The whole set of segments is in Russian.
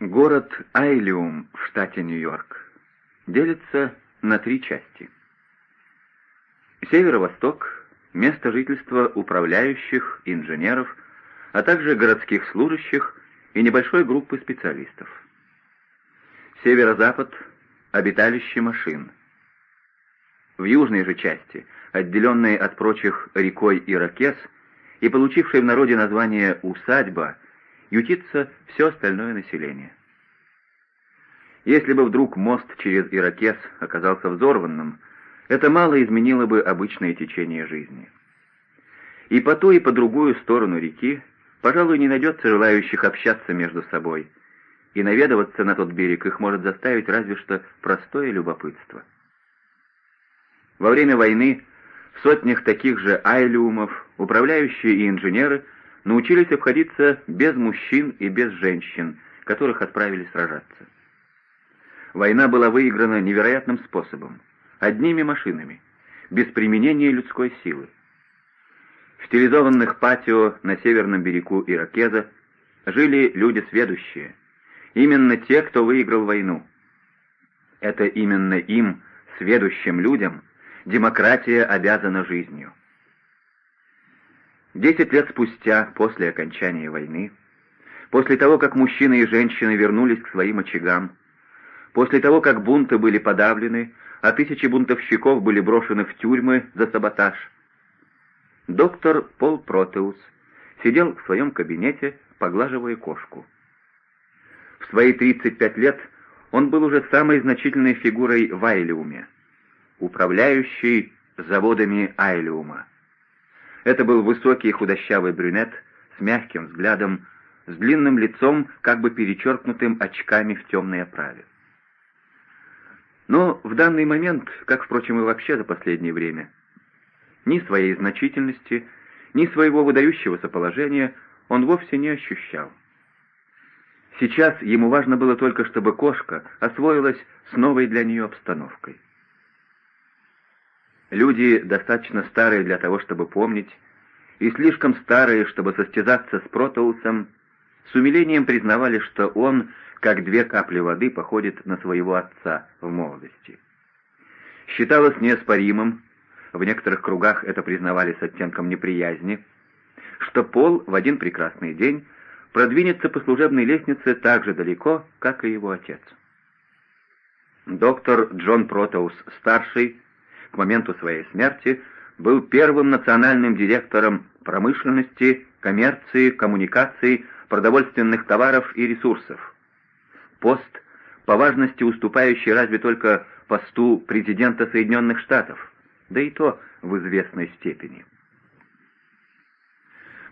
Город Айлиум в штате Нью-Йорк делится на три части. Северо-восток – место жительства управляющих, инженеров, а также городских служащих и небольшой группы специалистов. Северо-запад – обиталище машин. В южной же части, отделенной от прочих рекой Иракес и получившей в народе название «усадьба», ютится все остальное население. Если бы вдруг мост через Иракес оказался взорванным, это мало изменило бы обычное течение жизни. И по ту и по другую сторону реки, пожалуй, не найдется желающих общаться между собой, и наведываться на тот берег их может заставить разве что простое любопытство. Во время войны в сотнях таких же айлиумов управляющие и инженеры – научились обходиться без мужчин и без женщин, которых отправили сражаться. Война была выиграна невероятным способом, одними машинами, без применения людской силы. В стилизованных патио на северном берегу Иракеза жили люди сведущие, именно те, кто выиграл войну. Это именно им, сведущим людям, демократия обязана жизнью. Десять лет спустя, после окончания войны, после того, как мужчины и женщины вернулись к своим очагам, после того, как бунты были подавлены, а тысячи бунтовщиков были брошены в тюрьмы за саботаж, доктор Пол Протеус сидел в своем кабинете, поглаживая кошку. В свои 35 лет он был уже самой значительной фигурой в Айлиуме, управляющей заводами Айлиума. Это был высокий худощавый брюнет с мягким взглядом, с длинным лицом, как бы перечеркнутым очками в темной оправе. Но в данный момент, как, впрочем, и вообще за последнее время, ни своей значительности, ни своего выдающегося положения он вовсе не ощущал. Сейчас ему важно было только, чтобы кошка освоилась с новой для нее обстановкой. Люди, достаточно старые для того, чтобы помнить, и слишком старые, чтобы состязаться с Протоусом, с умилением признавали, что он, как две капли воды, походит на своего отца в молодости. Считалось неоспоримым, в некоторых кругах это признавали с оттенком неприязни, что Пол в один прекрасный день продвинется по служебной лестнице так же далеко, как и его отец. Доктор Джон Протоус-старший к моменту своей смерти был первым национальным директором промышленности, коммерции, коммуникаций, продовольственных товаров и ресурсов. Пост, по важности уступающий разве только посту президента Соединенных Штатов, да и то в известной степени.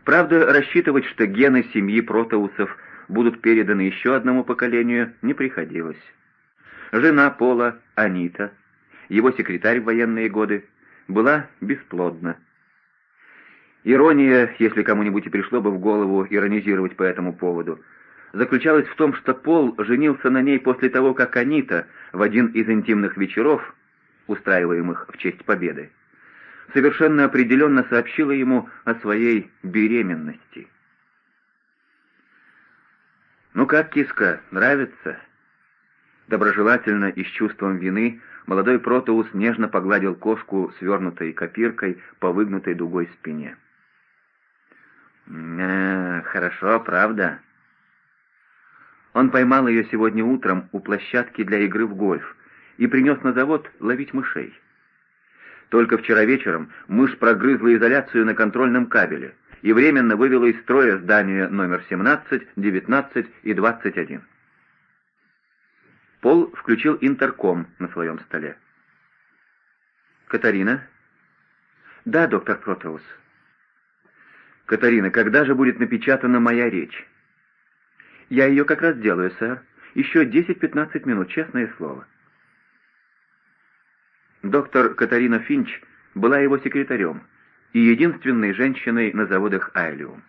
Правда, рассчитывать, что гены семьи протоусов будут переданы еще одному поколению, не приходилось. Жена Пола, Анита, его секретарь в военные годы, была бесплодна. Ирония, если кому-нибудь и пришло бы в голову иронизировать по этому поводу, заключалась в том, что Пол женился на ней после того, как Анита в один из интимных вечеров, устраиваемых в честь победы, совершенно определенно сообщила ему о своей беременности. «Ну как, киска, нравится?» Доброжелательно и с чувством вины молодой Протеус нежно погладил кошку свернутой копиркой по выгнутой дугой спине. «Э, «Хорошо, правда?» Он поймал ее сегодня утром у площадки для игры в гольф и принес на завод ловить мышей. Только вчера вечером мышь прогрызла изоляцию на контрольном кабеле и временно вывела из строя здание номер 17, 19 и 21. Пол включил интерком на своем столе. «Катарина?» «Да, доктор Протеус». «Катарина, когда же будет напечатана моя речь?» «Я ее как раз делаю, сэр. Еще 10-15 минут, честное слово». Доктор Катарина Финч была его секретарем и единственной женщиной на заводах Айлиум.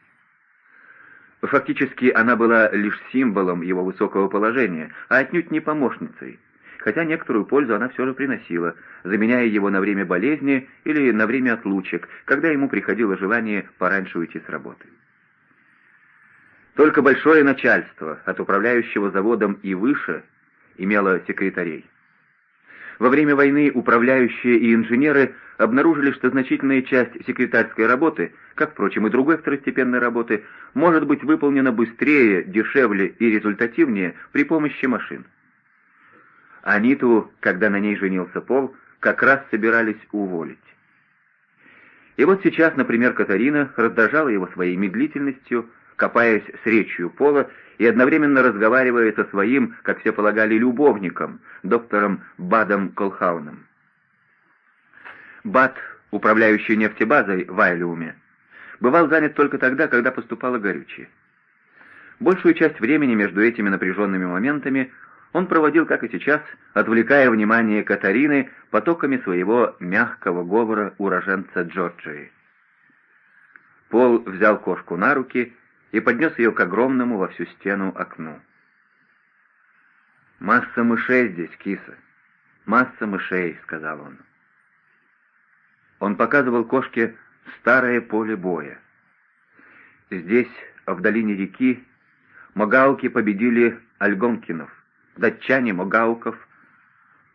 Фактически она была лишь символом его высокого положения, а отнюдь не помощницей, хотя некоторую пользу она все же приносила, заменяя его на время болезни или на время отлучек, когда ему приходило желание пораньше уйти с работы. Только большое начальство, от управляющего заводом и выше, имело секретарей. Во время войны управляющие и инженеры обнаружили, что значительная часть секретарской работы, как, впрочем, и другой второстепенной работы, может быть выполнена быстрее, дешевле и результативнее при помощи машин. Аниту, когда на ней женился Пол, как раз собирались уволить. И вот сейчас, например, Катарина раздражала его своей медлительностью, копаясь с речью Пола и одновременно разговаривая со своим, как все полагали, любовником, доктором Бадом Колхауном. Бад, управляющий нефтебазой в Айлиуме, бывал занят только тогда, когда поступало горючее. Большую часть времени между этими напряженными моментами он проводил, как и сейчас, отвлекая внимание Катарины потоками своего мягкого говора уроженца Джорджии. Пол взял кошку на руки и поднес ее к огромному во всю стену окну. «Масса мышей здесь, киса! Масса мышей!» — сказал он. Он показывал кошке старое поле боя. Здесь, в долине реки, Могауки победили Альгонкинов, датчане — Могауков,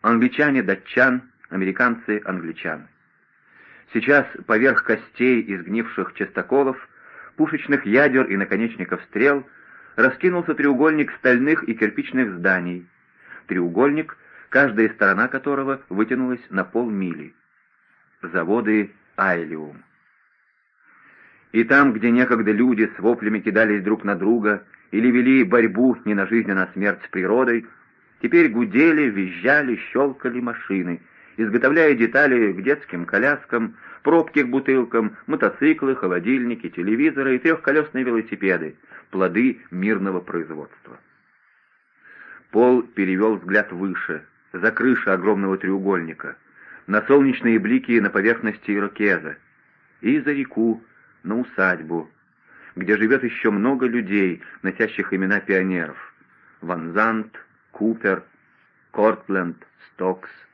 англичане — датчан, американцы — англичан. Сейчас поверх костей изгнивших частоколов пушечных ядер и наконечников стрел раскинулся треугольник стальных и кирпичных зданий. Треугольник, каждая сторона которого вытянулась на полмили. Заводы Айлиум. И там, где некогда люди с воплями кидались друг на друга или вели борьбу не на жизнь, а на смерть с природой, теперь гудели, визжали, щелкали машины, изготовляя детали к детским коляскам, пробки к бутылкам, мотоциклы, холодильники, телевизоры и трехколесные велосипеды, плоды мирного производства. Пол перевел взгляд выше, за крышу огромного треугольника, на солнечные блики на поверхности ирокеза, и за реку, на усадьбу, где живет еще много людей, носящих имена пионеров — Ван Зант, Купер, Кортленд, Стокс —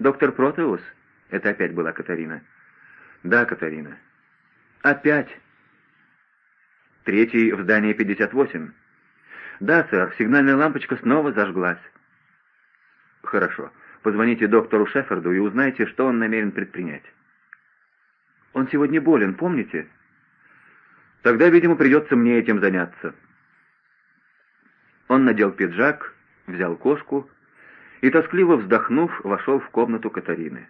«Доктор Протеус?» Это опять была Катарина. «Да, Катарина». «Опять?» «Третий в здании 58». «Да, сэр, сигнальная лампочка снова зажглась». «Хорошо. Позвоните доктору Шеферду и узнайте, что он намерен предпринять». «Он сегодня болен, помните?» «Тогда, видимо, придется мне этим заняться». Он надел пиджак, взял кошку и, тоскливо вздохнув, вошел в комнату Катарины.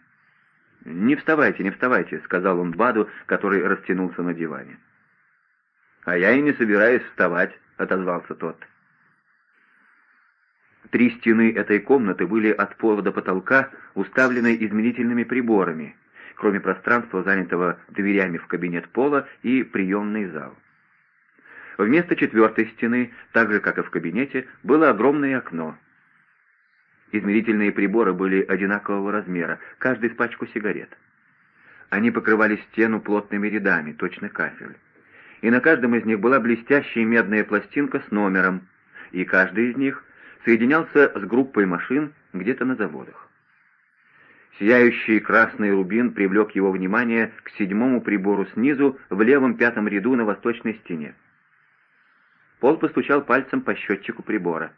«Не вставайте, не вставайте», — сказал он Баду, который растянулся на диване. «А я и не собираюсь вставать», — отозвался тот. Три стены этой комнаты были от пола до потолка уставлены измерительными приборами, кроме пространства, занятого дверями в кабинет пола и приемный зал. Вместо четвертой стены, так же как и в кабинете, было огромное окно — Измерительные приборы были одинакового размера, каждый с пачку сигарет. Они покрывали стену плотными рядами, точно кафель. И на каждом из них была блестящая медная пластинка с номером, и каждый из них соединялся с группой машин где-то на заводах. Сияющий красный рубин привлек его внимание к седьмому прибору снизу в левом пятом ряду на восточной стене. Пол постучал пальцем по счетчику прибора.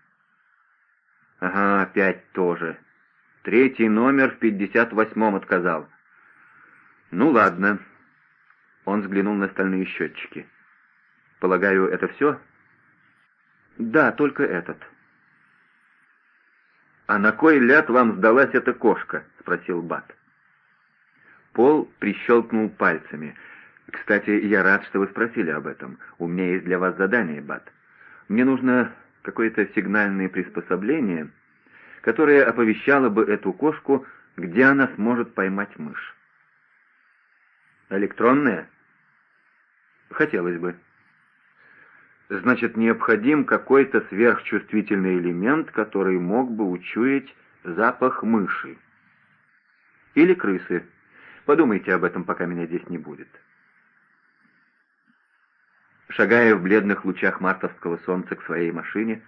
Ага, опять тоже. Третий номер в пятьдесят восьмом отказал. Ну ладно. Он взглянул на стальные счетчики. Полагаю, это все? Да, только этот. «А на кой ляд вам сдалась эта кошка?» — спросил Бат. Пол прищелкнул пальцами. «Кстати, я рад, что вы спросили об этом. У меня есть для вас задание, Бат. Мне нужно какое-то сигнальное приспособление, которое оповещало бы эту кошку, где она сможет поймать мышь. Электронное? Хотелось бы. Значит, необходим какой-то сверхчувствительный элемент, который мог бы учуять запах мыши. Или крысы. Подумайте об этом, пока меня здесь не будет. Шагая в бледных лучах мартовского солнца к своей машине,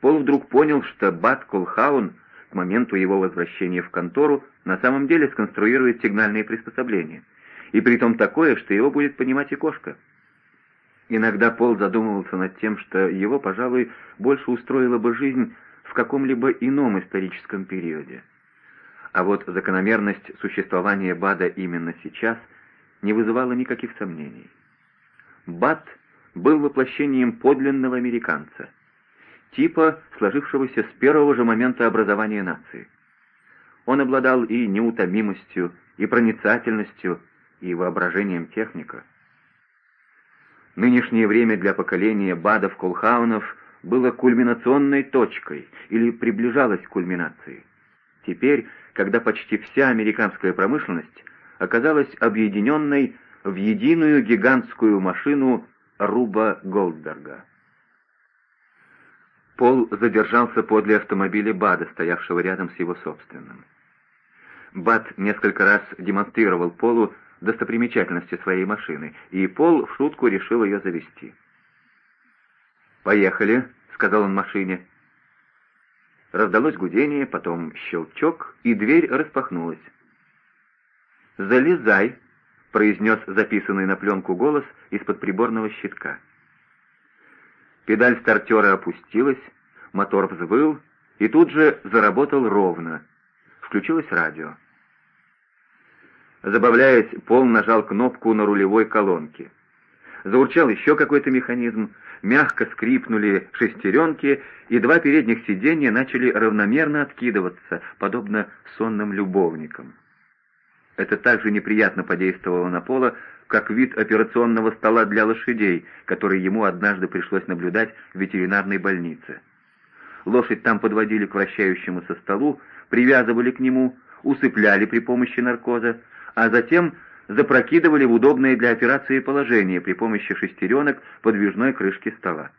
Пол вдруг понял, что Бат Колхаун к моменту его возвращения в контору на самом деле сконструирует сигнальные приспособления, и притом такое, что его будет понимать и кошка. Иногда Пол задумывался над тем, что его, пожалуй, больше устроила бы жизнь в каком-либо ином историческом периоде. А вот закономерность существования Бада именно сейчас не вызывала никаких сомнений. Бад был воплощением подлинного американца, типа, сложившегося с первого же момента образования нации. Он обладал и неутомимостью, и проницательностью, и воображением техника. Нынешнее время для поколения Бадов-Колхаунов было кульминационной точкой или приближалось к кульминации. Теперь, когда почти вся американская промышленность оказалась объединенной в единую гигантскую машину Руба Голдберга. Пол задержался подле автомобиля Бада, стоявшего рядом с его собственным. Бад несколько раз демонстрировал Полу достопримечательности своей машины, и Пол в шутку решил ее завести. «Поехали», — сказал он машине. Раздалось гудение, потом щелчок, и дверь распахнулась. «Залезай», — произнес записанный на пленку голос из-под приборного щитка. Педаль стартера опустилась, мотор взвыл и тут же заработал ровно. Включилось радио. Забавляясь, Пол нажал кнопку на рулевой колонке. Заурчал еще какой-то механизм, мягко скрипнули шестеренки, и два передних сиденья начали равномерно откидываться, подобно сонным любовникам. Это также неприятно подействовало на Пола, как вид операционного стола для лошадей, который ему однажды пришлось наблюдать в ветеринарной больнице. Лошадь там подводили к вращающемуся столу, привязывали к нему, усыпляли при помощи наркоза, а затем запрокидывали в удобное для операции положение при помощи шестеренок подвижной крышки стола.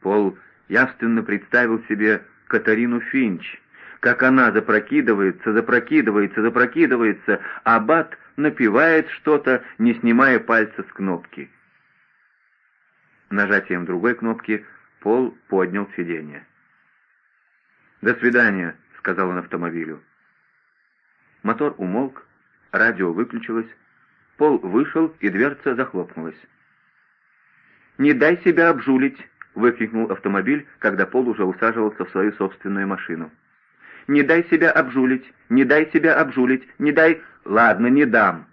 Пол явственно представил себе Катарину Финч, как она запрокидывается, запрокидывается, запрокидывается, а Бат напевает что-то, не снимая пальца с кнопки. Нажатием другой кнопки Пол поднял сиденье. «До свидания», — сказал он автомобилю. Мотор умолк, радио выключилось, Пол вышел, и дверца захлопнулась. «Не дай себя обжулить!» — выкрикнул автомобиль, когда Пол уже усаживался в свою собственную машину. «Не дай себя обжулить! Не дай себя обжулить! Не дай...» «Ладно, не дам!»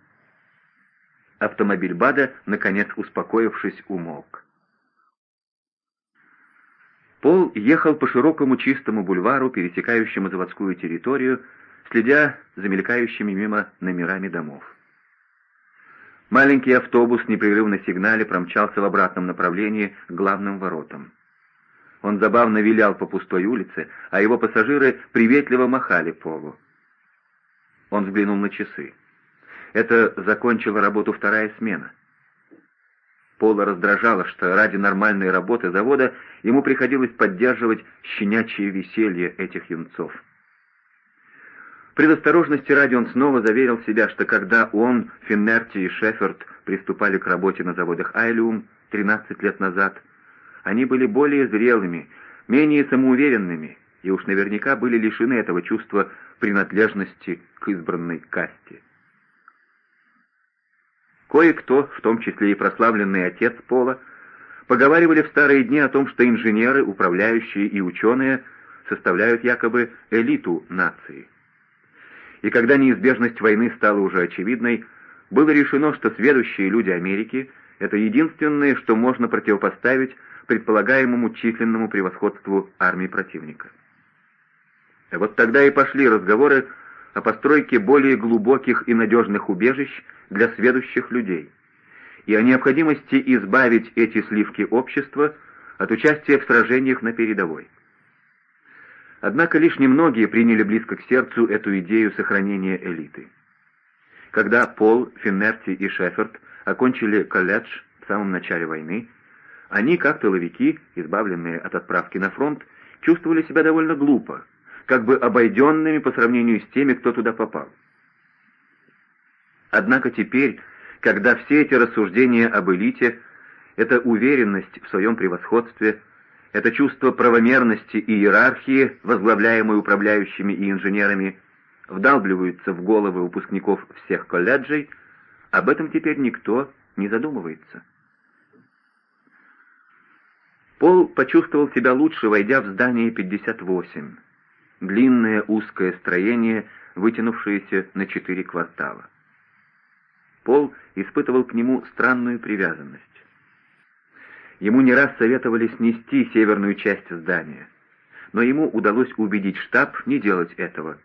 Автомобиль Бада, наконец успокоившись, умолк. Пол ехал по широкому чистому бульвару, пересекающему заводскую территорию, следя за мелькающими мимо номерами домов. Маленький автобус, непрерывно сигнале, промчался в обратном направлении к главным воротам. Он забавно вилял по пустой улице, а его пассажиры приветливо махали Полу. Он взглянул на часы. Это закончила работу вторая смена. Пола раздражало, что ради нормальной работы завода ему приходилось поддерживать щенячье веселье этих юнцов. Предосторожности ради он снова заверил себя, что когда он, Финнерти и Шеферд приступали к работе на заводах Айлиум 13 лет назад, они были более зрелыми, менее самоуверенными и уж наверняка были лишены этого чувства принадлежности к избранной касте. Кое-кто, в том числе и прославленный отец Пола, поговаривали в старые дни о том, что инженеры, управляющие и ученые составляют якобы элиту нации и когда неизбежность войны стала уже очевидной, было решено, что сведущие люди Америки — это единственное, что можно противопоставить предполагаемому численному превосходству армии противника. Вот тогда и пошли разговоры о постройке более глубоких и надежных убежищ для сведущих людей и о необходимости избавить эти сливки общества от участия в сражениях на передовой. Однако лишь немногие приняли близко к сердцу эту идею сохранения элиты. Когда Пол, Финнерти и Шеферд окончили колледж в самом начале войны, они, как тыловики, избавленные от отправки на фронт, чувствовали себя довольно глупо, как бы обойденными по сравнению с теми, кто туда попал. Однако теперь, когда все эти рассуждения об элите, эта уверенность в своем превосходстве – это чувство правомерности и иерархии, возглавляемой управляющими и инженерами, вдалбливаются в головы выпускников всех колледжей, об этом теперь никто не задумывается. Пол почувствовал себя лучше, войдя в здание 58. Длинное узкое строение, вытянувшееся на четыре квартала. Пол испытывал к нему странную привязанность. Ему не раз советовали снести северную часть здания, но ему удалось убедить штаб не делать этого.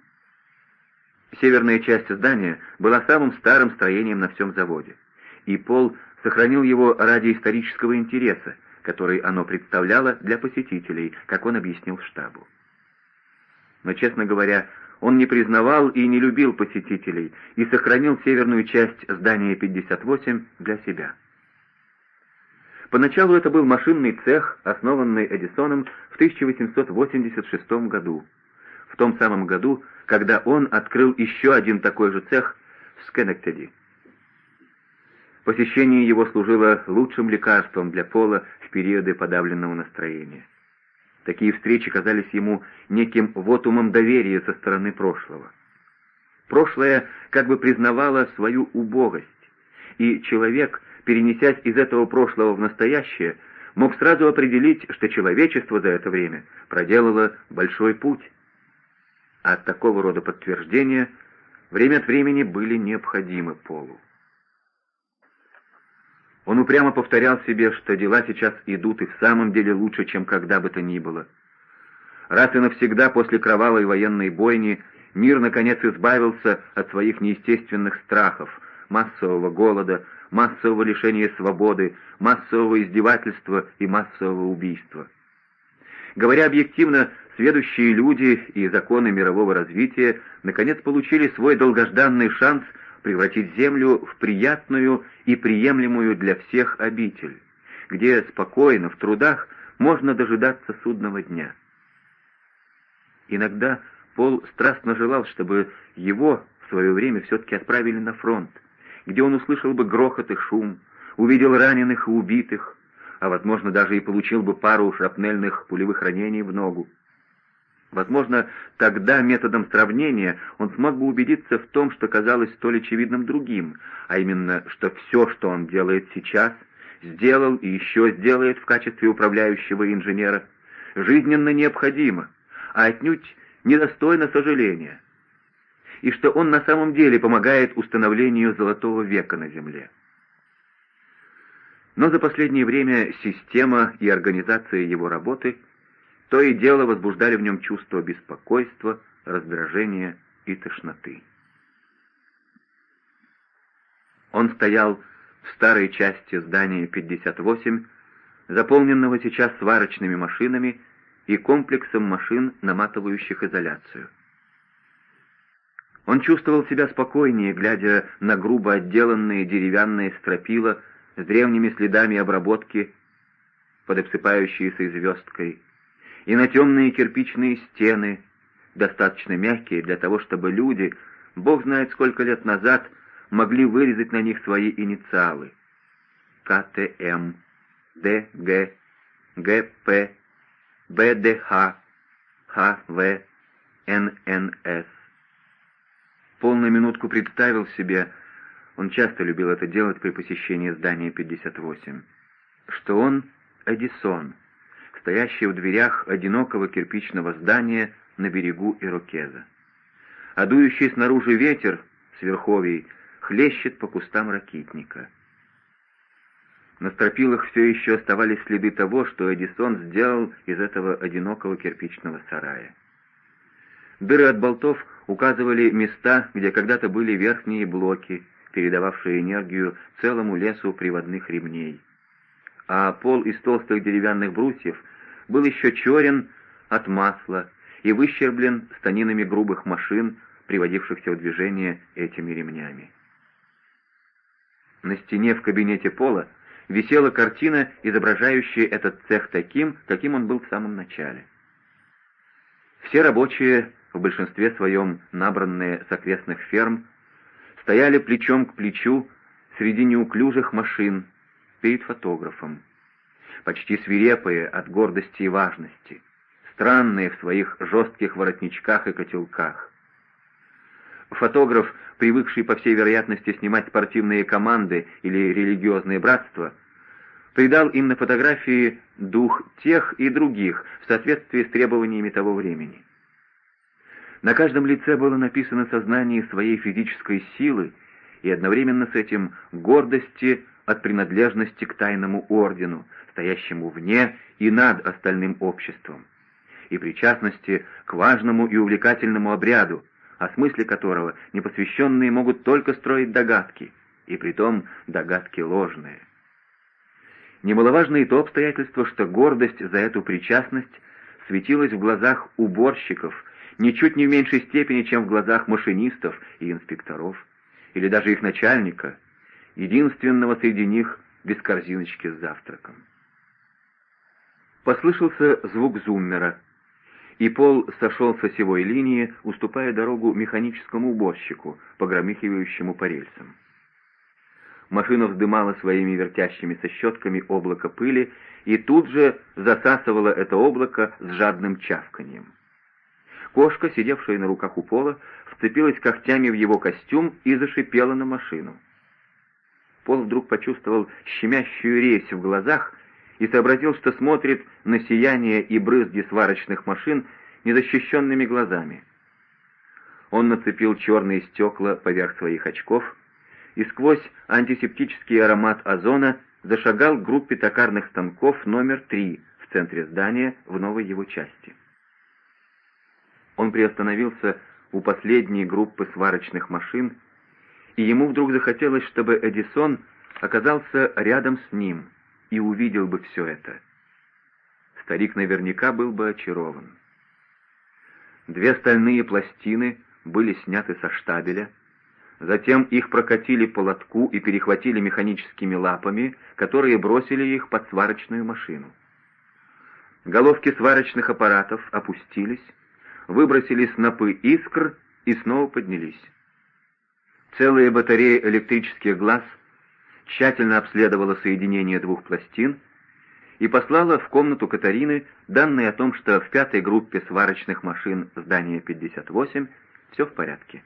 Северная часть здания была самым старым строением на всем заводе, и Пол сохранил его ради исторического интереса, который оно представляло для посетителей, как он объяснил штабу. Но, честно говоря, он не признавал и не любил посетителей и сохранил северную часть здания 58 для себя. Поначалу это был машинный цех, основанный Эдисоном в 1886 году, в том самом году, когда он открыл еще один такой же цех в Скенектеди. Посещение его служило лучшим лекарством для Пола в периоды подавленного настроения. Такие встречи казались ему неким вотумом доверия со стороны прошлого. Прошлое как бы признавало свою убогость, и человек, перенесясь из этого прошлого в настоящее, мог сразу определить, что человечество за это время проделало большой путь. А от такого рода подтверждения время от времени были необходимы Полу. Он упрямо повторял себе, что дела сейчас идут и в самом деле лучше, чем когда бы то ни было. Раз и навсегда после кровавой военной бойни мир наконец избавился от своих неестественных страхов, массового голода, массового лишения свободы, массового издевательства и массового убийства. Говоря объективно, сведущие люди и законы мирового развития наконец получили свой долгожданный шанс – превратить землю в приятную и приемлемую для всех обитель, где спокойно, в трудах, можно дожидаться судного дня. Иногда Пол страстно желал, чтобы его в свое время все-таки отправили на фронт, где он услышал бы грохот и шум, увидел раненых и убитых, а, возможно, даже и получил бы пару шрапнельных пулевых ранений в ногу. Возможно, тогда методом сравнения он смог бы убедиться в том, что казалось столь очевидным другим, а именно, что все, что он делает сейчас, сделал и еще сделает в качестве управляющего инженера, жизненно необходимо, а отнюдь недостойно сожаления, и что он на самом деле помогает установлению золотого века на Земле. Но за последнее время система и организация его работы – то и дело возбуждали в нем чувство беспокойства, раздражения и тошноты. Он стоял в старой части здания 58, заполненного сейчас сварочными машинами и комплексом машин, наматывающих изоляцию. Он чувствовал себя спокойнее, глядя на грубо отделанные деревянные стропила с древними следами обработки под обсыпающейся звездкой, и на темные кирпичные стены, достаточно мягкие для того, чтобы люди, бог знает сколько лет назад, могли вырезать на них свои инициалы. КТМ, ДГ, ГП, БДХ, ХВ, ННС. Полную минутку представил себе, он часто любил это делать при посещении здания 58, что он Эдисон — стоящий в дверях одинокого кирпичного здания на берегу Ирокеза. А дующий снаружи ветер с верховий хлещет по кустам ракитника. На стропилах все еще оставались следы того, что Эдисон сделал из этого одинокого кирпичного сарая. Дыры от болтов указывали места, где когда-то были верхние блоки, передававшие энергию целому лесу приводных ремней. А пол из толстых деревянных брусьев был еще черен от масла и выщерблен станинами грубых машин, приводившихся в движение этими ремнями. На стене в кабинете Пола висела картина, изображающая этот цех таким, каким он был в самом начале. Все рабочие, в большинстве своем набранные с окрестных ферм, стояли плечом к плечу среди неуклюжих машин перед фотографом почти свирепые от гордости и важности, странные в своих жестких воротничках и котелках. Фотограф, привыкший, по всей вероятности, снимать спортивные команды или религиозные братства, придал им на фотографии дух тех и других в соответствии с требованиями того времени. На каждом лице было написано сознание своей физической силы и одновременно с этим гордости от принадлежности к тайному ордену, стоящему вне и над остальным обществом, и причастности к важному и увлекательному обряду, о смысле которого непосвященные могут только строить догадки, и притом догадки ложные. Немаловажно и то обстоятельство, что гордость за эту причастность светилась в глазах уборщиков ничуть не в меньшей степени, чем в глазах машинистов и инспекторов, или даже их начальника, единственного среди них без корзиночки с завтраком. Послышался звук зуммера, и Пол сошел с осевой линии, уступая дорогу механическому уборщику, погромыхивающему по рельсам. Машина вздымала своими вертящимися щетками облако пыли и тут же засасывала это облако с жадным чавканьем. Кошка, сидевшая на руках у пола, вцепилась когтями в его костюм и зашипела на машину. Пол вдруг почувствовал щемящую резь в глазах и сообразил, что смотрит на сияние и брызги сварочных машин незащищенными глазами. Он нацепил черные стекла поверх своих очков и сквозь антисептический аромат озона зашагал к группе токарных станков номер 3 в центре здания в новой его части. Он приостановился у последней группы сварочных машин, и ему вдруг захотелось, чтобы Эдисон оказался рядом с ним и увидел бы все это. Старик наверняка был бы очарован. Две стальные пластины были сняты со штабеля, затем их прокатили по лотку и перехватили механическими лапами, которые бросили их под сварочную машину. Головки сварочных аппаратов опустились, выбросили снопы искр и снова поднялись. Целая батарея электрических глаз тщательно обследовала соединение двух пластин и послала в комнату Катарины данные о том, что в пятой группе сварочных машин здания 58 все в порядке.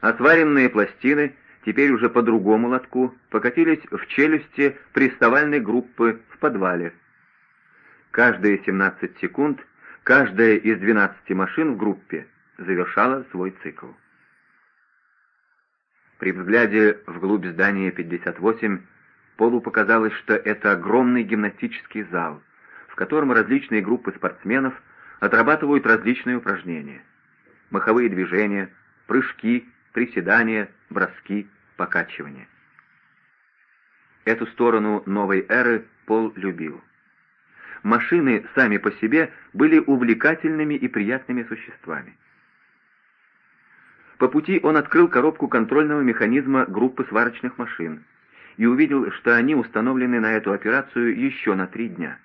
Осваренные пластины теперь уже по другому лотку покатились в челюсти приставальной группы в подвале. Каждые 17 секунд каждая из 12 машин в группе завершала свой цикл. При взгляде вглубь здания 58 Полу показалось, что это огромный гимнастический зал, в котором различные группы спортсменов отрабатывают различные упражнения. Маховые движения, прыжки, приседания, броски, покачивания. Эту сторону новой эры Пол любил. Машины сами по себе были увлекательными и приятными существами. По пути он открыл коробку контрольного механизма группы сварочных машин и увидел, что они установлены на эту операцию еще на три дня.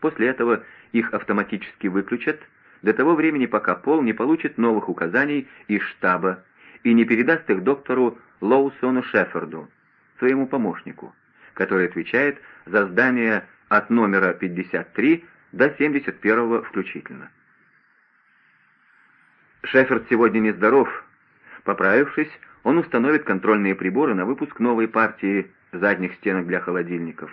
После этого их автоматически выключат до того времени, пока Пол не получит новых указаний из штаба и не передаст их доктору Лоусону Шеффорду, своему помощнику, который отвечает за здание от номера 53 до 71 включительно. Шеффорд сегодня нездоров, Поправившись, он установит контрольные приборы на выпуск новой партии задних стенок для холодильников.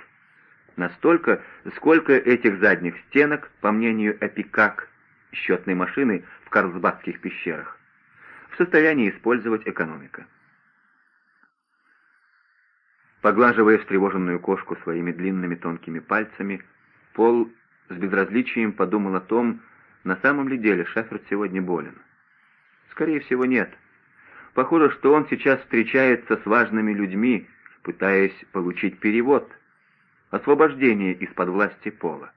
Настолько, сколько этих задних стенок, по мнению Эпикак, счетной машины в Карлсбадских пещерах, в состоянии использовать экономика. Поглаживая встревоженную кошку своими длинными тонкими пальцами, Пол с безразличием подумал о том, на самом ли деле Шеффорд сегодня болен. Скорее всего, нет. Похоже, что он сейчас встречается с важными людьми, пытаясь получить перевод, освобождение из-под власти Пола.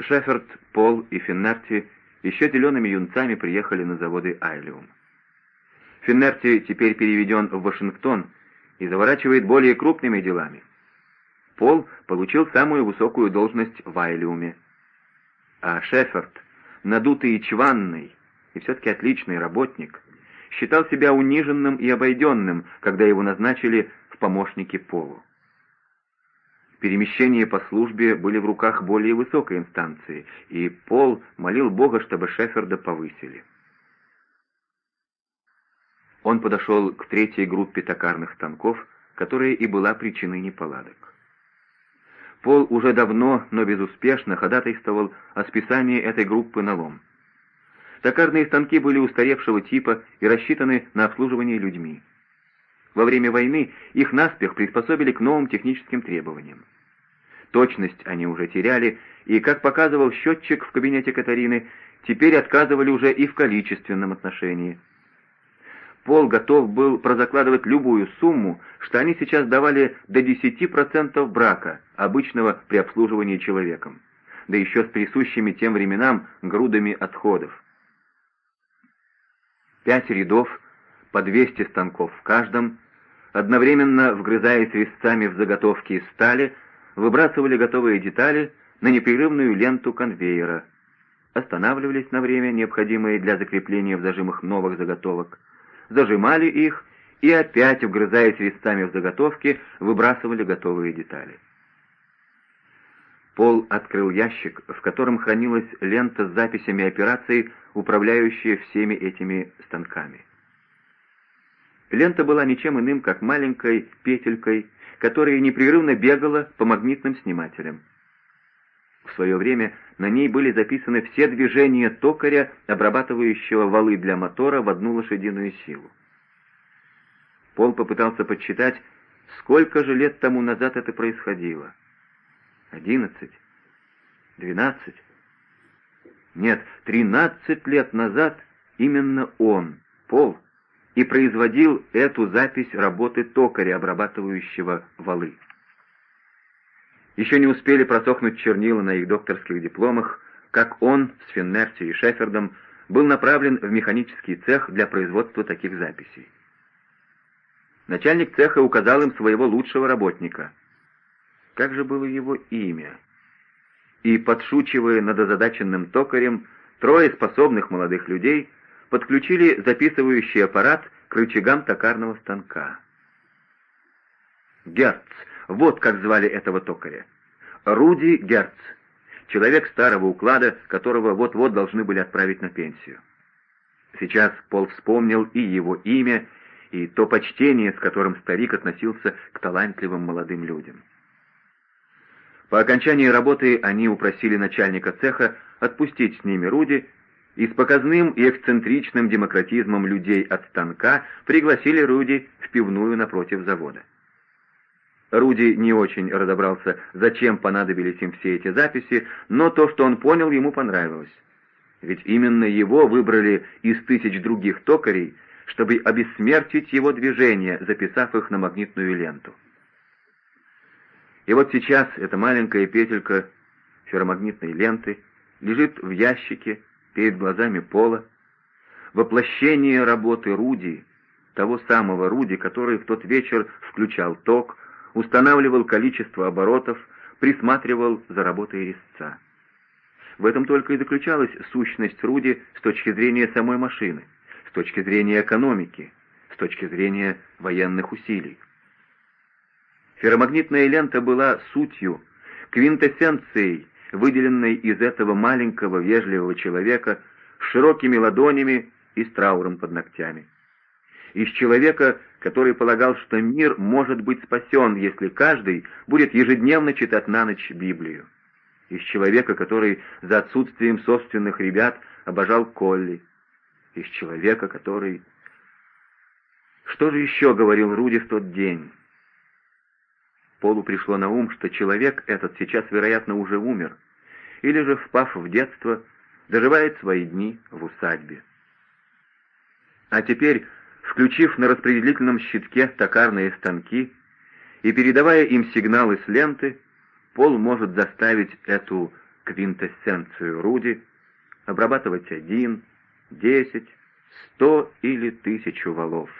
Шеффорд, Пол и Финнерти еще зелеными юнцами приехали на заводы Айлиум. Финнерти теперь переведен в Вашингтон и заворачивает более крупными делами. Пол получил самую высокую должность в Айлиуме. А Шеффорд, надутый и чванный, и все-таки отличный работник, считал себя униженным и обойденным, когда его назначили в помощники Полу. Перемещения по службе были в руках более высокой инстанции, и Пол молил Бога, чтобы Шеферда повысили. Он подошел к третьей группе токарных станков, которая и была причиной неполадок. Пол уже давно, но безуспешно ходатайствовал о списании этой группы на лом. Токарные станки были устаревшего типа и рассчитаны на обслуживание людьми. Во время войны их наспех приспособили к новым техническим требованиям. Точность они уже теряли, и, как показывал счетчик в кабинете Катарины, теперь отказывали уже и в количественном отношении. Пол готов был прозакладывать любую сумму, что они сейчас давали до 10% брака, обычного при обслуживании человеком, да еще с присущими тем временам грудами отходов. Пять рядов, по 200 станков в каждом, одновременно вгрызаясь резцами в заготовки из стали, выбрасывали готовые детали на непрерывную ленту конвейера, останавливались на время, необходимое для закрепления в зажимах новых заготовок, зажимали их и опять, вгрызаясь резцами в заготовки, выбрасывали готовые детали. Пол открыл ящик, в котором хранилась лента с записями операций, управляющая всеми этими станками. Лента была ничем иным, как маленькой петелькой, которая непрерывно бегала по магнитным снимателям. В свое время на ней были записаны все движения токаря, обрабатывающего валы для мотора в одну лошадиную силу. Пол попытался подсчитать, сколько же лет тому назад это происходило. Одиннадцать? Двенадцать? Нет, тринадцать лет назад именно он, Пол, и производил эту запись работы токаря, обрабатывающего валы. Еще не успели просохнуть чернила на их докторских дипломах, как он с Феннерти и Шефердом был направлен в механический цех для производства таких записей. Начальник цеха указал им своего лучшего работника. Как же было его имя? И, подшучивая над озадаченным токарем, трое способных молодых людей подключили записывающий аппарат к рычагам токарного станка. Герц, вот как звали этого токаря. Руди Герц, человек старого уклада, которого вот-вот должны были отправить на пенсию. Сейчас Пол вспомнил и его имя, и то почтение, с которым старик относился к талантливым молодым людям. По окончании работы они упросили начальника цеха отпустить с ними Руди и с показным и эксцентричным демократизмом людей от станка пригласили Руди в пивную напротив завода. Руди не очень разобрался, зачем понадобились им все эти записи, но то, что он понял, ему понравилось. Ведь именно его выбрали из тысяч других токарей, чтобы обессмертить его движения, записав их на магнитную ленту. И вот сейчас эта маленькая петелька ферромагнитной ленты лежит в ящике перед глазами Пола. Воплощение работы Руди, того самого Руди, который в тот вечер включал ток, устанавливал количество оборотов, присматривал за работой резца. В этом только и заключалась сущность Руди с точки зрения самой машины, с точки зрения экономики, с точки зрения военных усилий. Ферромагнитная лента была сутью, квинтэссенцией, выделенной из этого маленького вежливого человека с широкими ладонями и с трауром под ногтями из человека, который полагал, что мир может быть спасен, если каждый будет ежедневно читать на ночь Библию. Из человека, который за отсутствием собственных ребят обожал Колли. Из человека, который... Что же еще говорил Руди в тот день? Полу пришло на ум, что человек этот сейчас, вероятно, уже умер, или же, впав в детство, доживает свои дни в усадьбе. А теперь включив на распределительном щитке токарные станки и передавая им сигналы с ленты, Пол может заставить эту квинтэссенцию Руди обрабатывать один, десять, сто или тысячу валов.